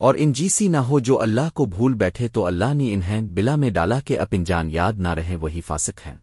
اور ان جیسی نہ ہو جو اللہ کو بھول بیٹھے تو اللہ نے انہیں بلا میں ڈالا کہ اپن جان یاد نہ رہے وہی فاسق ہیں۔